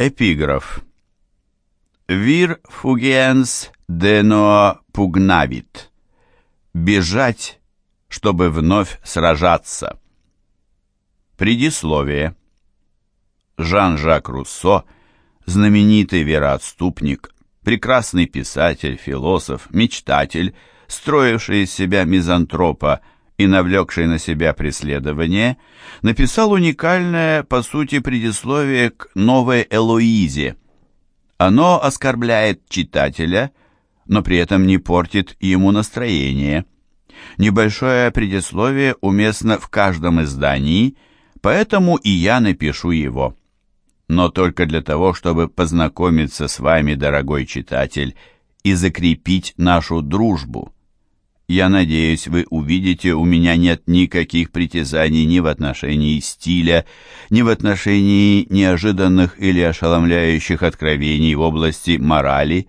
Эпиграф. Вир фугиенс дено пугнавит. Бежать, чтобы вновь сражаться. Предисловие. Жан-Жак Руссо, знаменитый вероотступник, прекрасный писатель, философ, мечтатель, строивший из себя мизантропа и навлекший на себя преследование, написал уникальное, по сути, предисловие к «Новой Элоизе». Оно оскорбляет читателя, но при этом не портит ему настроение. Небольшое предисловие уместно в каждом издании, поэтому и я напишу его. Но только для того, чтобы познакомиться с вами, дорогой читатель, и закрепить нашу дружбу. Я надеюсь, вы увидите, у меня нет никаких притязаний ни в отношении стиля, ни в отношении неожиданных или ошеломляющих откровений в области морали.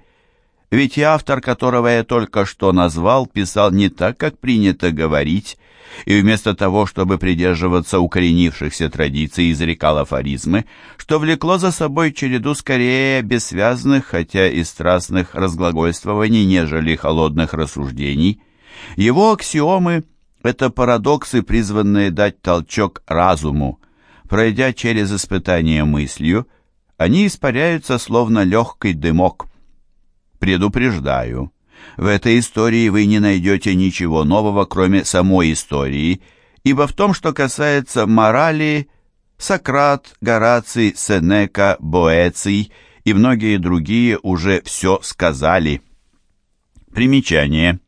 Ведь я автор, которого я только что назвал, писал не так, как принято говорить, и вместо того, чтобы придерживаться укоренившихся традиций, изрекал афоризмы, что влекло за собой череду скорее бессвязных, хотя и страстных разглагольствований, нежели холодных рассуждений – его аксиомы – это парадоксы, призванные дать толчок разуму. Пройдя через испытание мыслью, они испаряются словно легкий дымок. Предупреждаю, в этой истории вы не найдете ничего нового, кроме самой истории, ибо в том, что касается морали, Сократ, Гораций, Сенека, Боэций и многие другие уже все сказали. Примечание.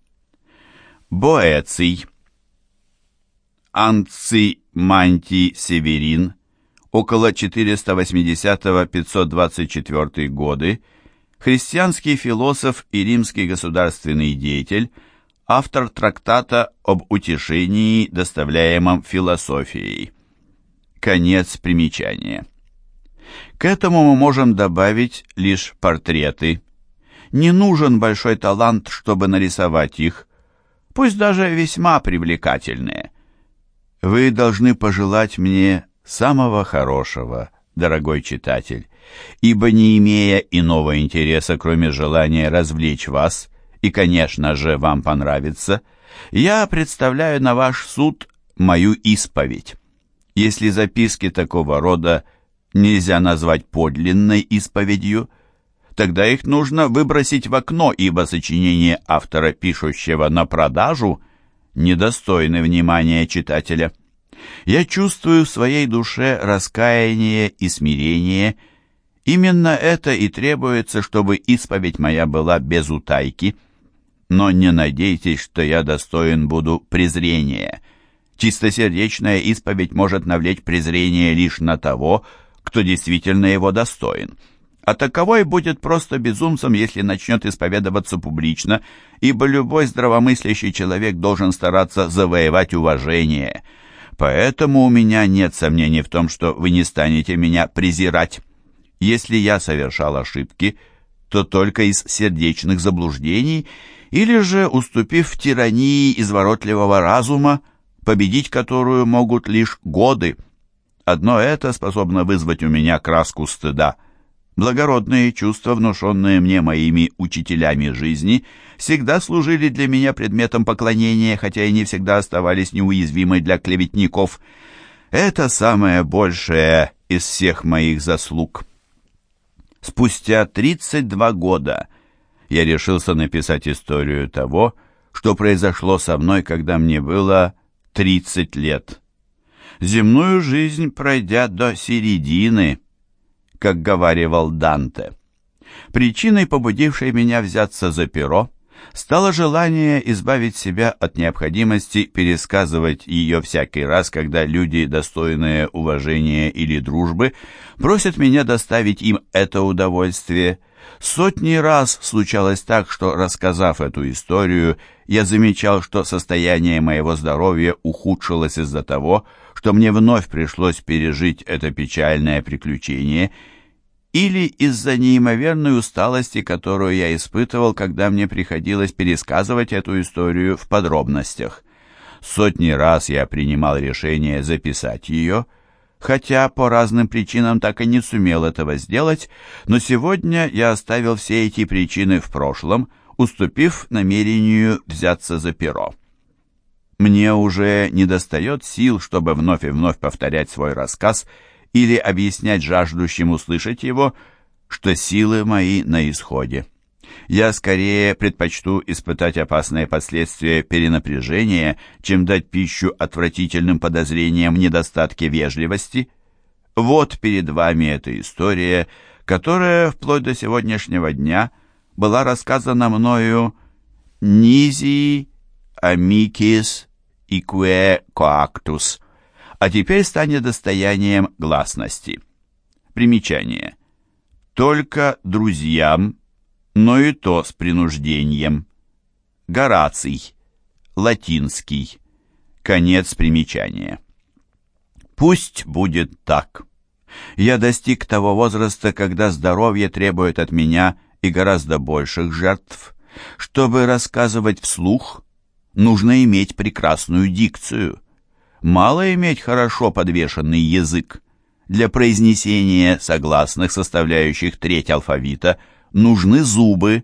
Боэций. Анций Мантий Северин, около 480-524 годы, христианский философ и римский государственный деятель, автор трактата об утешении, доставляемом философией. Конец примечания. К этому мы можем добавить лишь портреты. Не нужен большой талант, чтобы нарисовать их, пусть даже весьма привлекательные. Вы должны пожелать мне самого хорошего, дорогой читатель, ибо не имея иного интереса, кроме желания развлечь вас, и, конечно же, вам понравится, я представляю на ваш суд мою исповедь. Если записки такого рода нельзя назвать подлинной исповедью, тогда их нужно выбросить в окно, ибо сочинение автора, пишущего на продажу, недостойны внимания читателя. Я чувствую в своей душе раскаяние и смирение. Именно это и требуется, чтобы исповедь моя была без утайки. Но не надейтесь, что я достоин буду презрения. Чистосердечная исповедь может навлечь презрение лишь на того, кто действительно его достоин а таковой будет просто безумцем, если начнет исповедоваться публично, ибо любой здравомыслящий человек должен стараться завоевать уважение. Поэтому у меня нет сомнений в том, что вы не станете меня презирать. Если я совершал ошибки, то только из сердечных заблуждений, или же, уступив тирании изворотливого разума, победить которую могут лишь годы. Одно это способно вызвать у меня краску стыда — Благородные чувства, внушенные мне моими учителями жизни, всегда служили для меня предметом поклонения, хотя и не всегда оставались неуязвимой для клеветников. Это самое большее из всех моих заслуг. Спустя 32 года я решился написать историю того, что произошло со мной, когда мне было 30 лет. Земную жизнь пройдя до середины – как говаривал Данте. Причиной, побудившей меня взяться за перо, стало желание избавить себя от необходимости пересказывать ее всякий раз, когда люди, достойные уважения или дружбы, просят меня доставить им это удовольствие. Сотни раз случалось так, что, рассказав эту историю, я замечал, что состояние моего здоровья ухудшилось из-за того, что мне вновь пришлось пережить это печальное приключение – или из-за неимоверной усталости, которую я испытывал, когда мне приходилось пересказывать эту историю в подробностях. Сотни раз я принимал решение записать ее, хотя по разным причинам так и не сумел этого сделать, но сегодня я оставил все эти причины в прошлом, уступив намерению взяться за перо. Мне уже не достает сил, чтобы вновь и вновь повторять свой рассказ или объяснять жаждущим услышать его, что силы мои на исходе. Я скорее предпочту испытать опасные последствия перенапряжения, чем дать пищу отвратительным подозрениям в недостатке вежливости. Вот перед вами эта история, которая вплоть до сегодняшнего дня была рассказана мною Низи Амикис Икуэ Коактус, а теперь станет достоянием гласности. Примечание. Только друзьям но и то с принуждением. Гораций, латинский, конец примечания. Пусть будет так. Я достиг того возраста, когда здоровье требует от меня и гораздо больших жертв. Чтобы рассказывать вслух, нужно иметь прекрасную дикцию. Мало иметь хорошо подвешенный язык. Для произнесения согласных, составляющих треть алфавита – нужны зубы,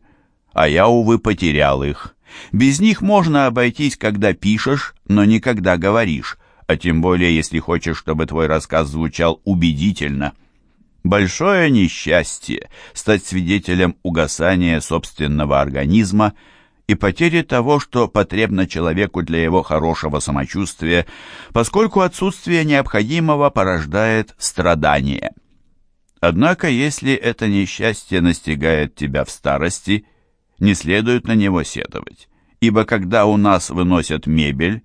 а я, увы, потерял их. Без них можно обойтись, когда пишешь, но никогда говоришь, а тем более, если хочешь, чтобы твой рассказ звучал убедительно. Большое несчастье стать свидетелем угасания собственного организма и потери того, что потребно человеку для его хорошего самочувствия, поскольку отсутствие необходимого порождает страдания. Однако, если это несчастье настигает тебя в старости, не следует на него сетовать, ибо когда у нас выносят мебель,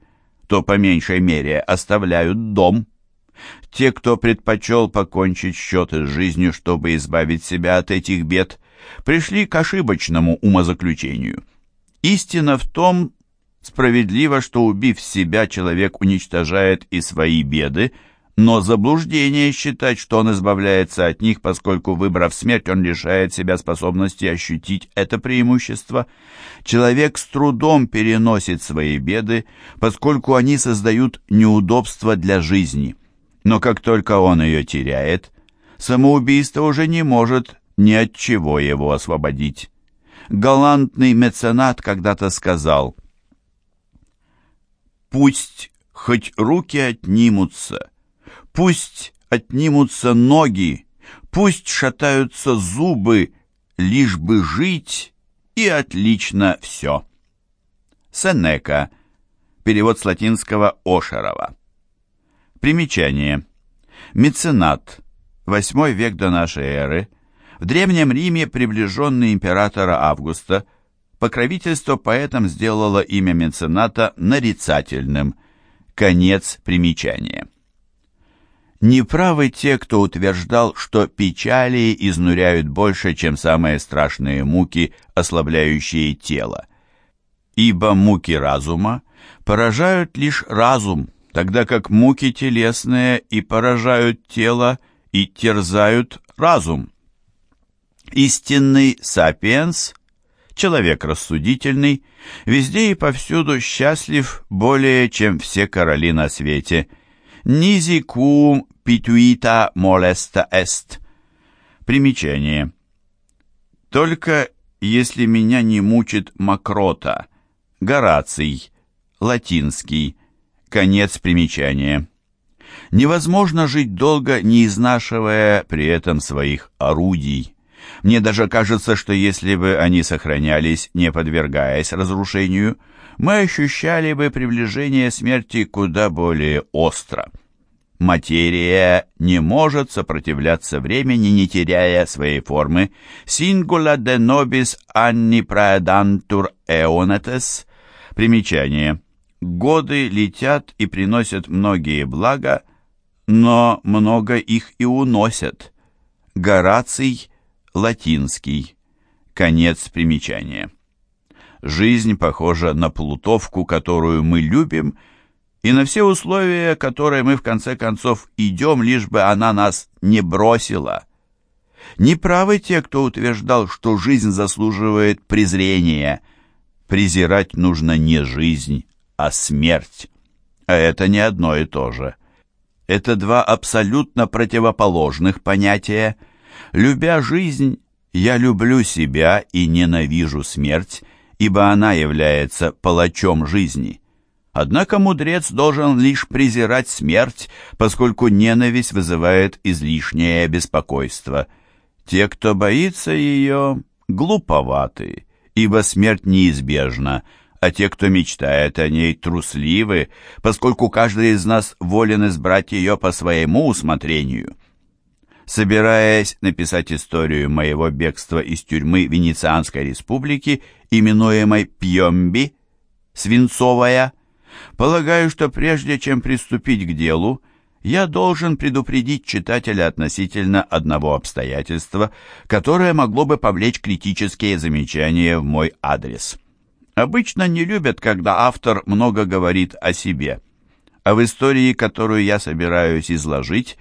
то по меньшей мере оставляют дом. Те, кто предпочел покончить счеты с жизнью, чтобы избавить себя от этих бед, пришли к ошибочному умозаключению. Истина в том, справедливо, что убив себя, человек уничтожает и свои беды, но заблуждение считать, что он избавляется от них, поскольку, выбрав смерть, он лишает себя способности ощутить это преимущество. Человек с трудом переносит свои беды, поскольку они создают неудобства для жизни. Но как только он ее теряет, самоубийство уже не может ни от чего его освободить. Галантный меценат когда-то сказал «Пусть хоть руки отнимутся, Пусть отнимутся ноги, пусть шатаются зубы, лишь бы жить, и отлично все. Сенека. Перевод с латинского Ошерова. Примечание. Меценат. Восьмой век до нашей эры. В Древнем Риме приближенный императора Августа. Покровительство поэтам сделало имя мецената нарицательным. Конец примечания. Неправы те, кто утверждал, что печали изнуряют больше, чем самые страшные муки, ослабляющие тело. Ибо муки разума поражают лишь разум, тогда как муки телесные и поражают тело, и терзают разум. Истинный сапиенс, человек рассудительный, везде и повсюду счастлив более, чем все короли на свете – Низи кум питуита молеста эст. Примечание. Только если меня не мучит мокрота. Гораций. Латинский. Конец примечания. Невозможно жить долго, не изнашивая при этом своих орудий. Мне даже кажется, что если бы они сохранялись, не подвергаясь разрушению, мы ощущали бы приближение смерти куда более остро. Материя не может сопротивляться времени, не теряя своей формы. Singula de nobis anni praedantur eonetes. Примечание. Годы летят и приносят многие блага, но много их и уносят. Гораций, латинский. Конец примечания. Жизнь похожа на плутовку, которую мы любим, и на все условия, которые мы в конце концов идем, лишь бы она нас не бросила. Неправы те, кто утверждал, что жизнь заслуживает презрения. Презирать нужно не жизнь, а смерть. А это не одно и то же. Это два абсолютно противоположных понятия. Любя жизнь, я люблю себя и ненавижу смерть, ибо она является палачом жизни. Однако мудрец должен лишь презирать смерть, поскольку ненависть вызывает излишнее беспокойство. Те, кто боится ее, глуповаты, ибо смерть неизбежна, а те, кто мечтает о ней, трусливы, поскольку каждый из нас волен избрать ее по своему усмотрению. Собираясь написать историю моего бегства из тюрьмы Венецианской республики, именуемой Пьемби, Свинцовая, полагаю, что прежде чем приступить к делу, я должен предупредить читателя относительно одного обстоятельства, которое могло бы повлечь критические замечания в мой адрес. Обычно не любят, когда автор много говорит о себе, а в истории, которую я собираюсь изложить,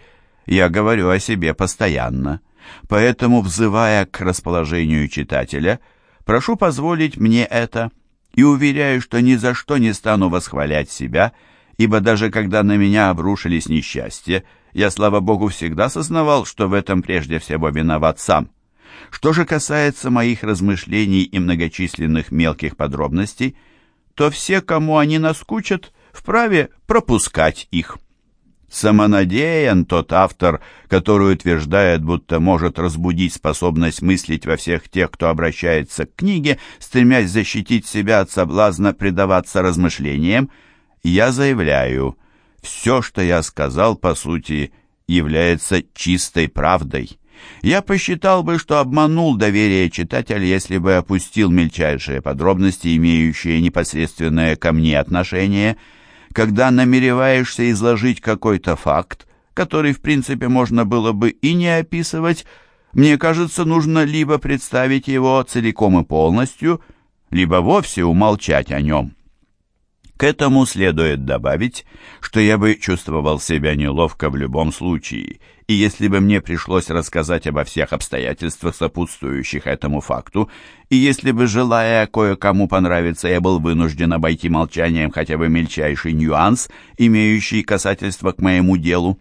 я говорю о себе постоянно. Поэтому, взывая к расположению читателя, прошу позволить мне это и уверяю, что ни за что не стану восхвалять себя – ибо даже когда на меня обрушились несчастья, я, слава Богу, всегда сознавал, что в этом прежде всего виноват сам. Что же касается моих размышлений и многочисленных мелких подробностей, то все, кому они наскучат, вправе пропускать их. Самонадеян тот автор, который утверждает, будто может разбудить способность мыслить во всех тех, кто обращается к книге, стремясь защитить себя от соблазна предаваться размышлениям, я заявляю, все, что я сказал, по сути, является чистой правдой. Я посчитал бы, что обманул доверие читателя, если бы опустил мельчайшие подробности, имеющие непосредственное ко мне отношение, когда намереваешься изложить какой-то факт, который, в принципе, можно было бы и не описывать, мне кажется, нужно либо представить его целиком и полностью, либо вовсе умолчать о нем. К этому следует добавить, что я бы чувствовал себя неловко в любом случае, и если бы мне пришлось рассказать обо всех обстоятельствах, сопутствующих этому факту, и если бы, желая кое-кому понравиться, я был вынужден обойти молчанием хотя бы мельчайший нюанс, имеющий касательство к моему делу,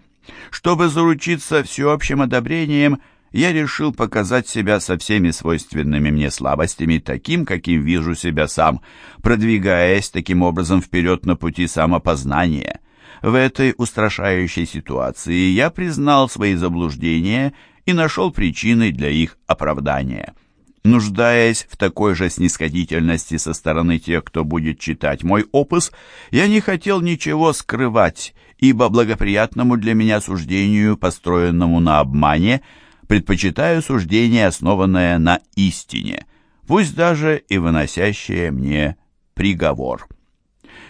чтобы заручиться всеобщим одобрением – я решил показать себя со всеми свойственными мне слабостями, таким, каким вижу себя сам, продвигаясь таким образом вперед на пути самопознания. В этой устрашающей ситуации я признал свои заблуждения и нашел причины для их оправдания. Нуждаясь в такой же снисходительности со стороны тех, кто будет читать мой опус, я не хотел ничего скрывать, ибо благоприятному для меня суждению, построенному на обмане, предпочитаю суждение, основанное на истине, пусть даже и выносящее мне приговор.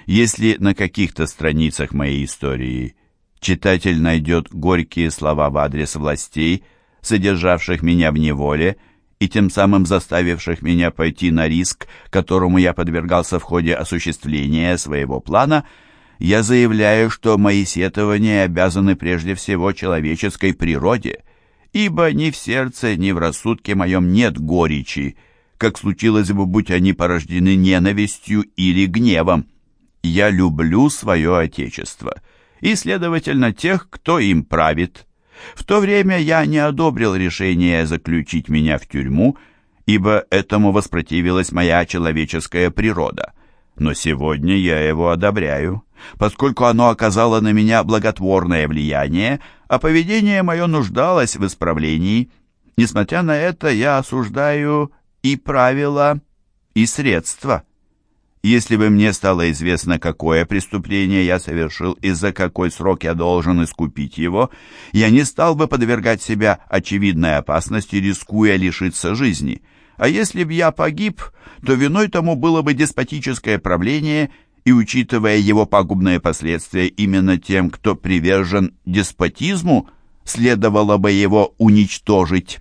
Если на каких-то страницах моей истории читатель найдет горькие слова в адрес властей, содержавших меня в неволе, и тем самым заставивших меня пойти на риск, которому я подвергался в ходе осуществления своего плана, я заявляю, что мои сетования обязаны прежде всего человеческой природе – ибо ни в сердце, ни в рассудке моем нет горечи, как случилось бы, будь они порождены ненавистью или гневом. Я люблю свое Отечество, и, следовательно, тех, кто им правит. В то время я не одобрил решение заключить меня в тюрьму, ибо этому воспротивилась моя человеческая природа. Но сегодня я его одобряю поскольку оно оказало на меня благотворное влияние, а поведение мое нуждалось в исправлении. Несмотря на это, я осуждаю и правила, и средства. Если бы мне стало известно, какое преступление я совершил и за какой срок я должен искупить его, я не стал бы подвергать себя очевидной опасности, рискуя лишиться жизни. А если б я погиб, то виной тому было бы деспотическое правление – и учитывая его пагубные последствия именно тем, кто привержен деспотизму, следовало бы его уничтожить.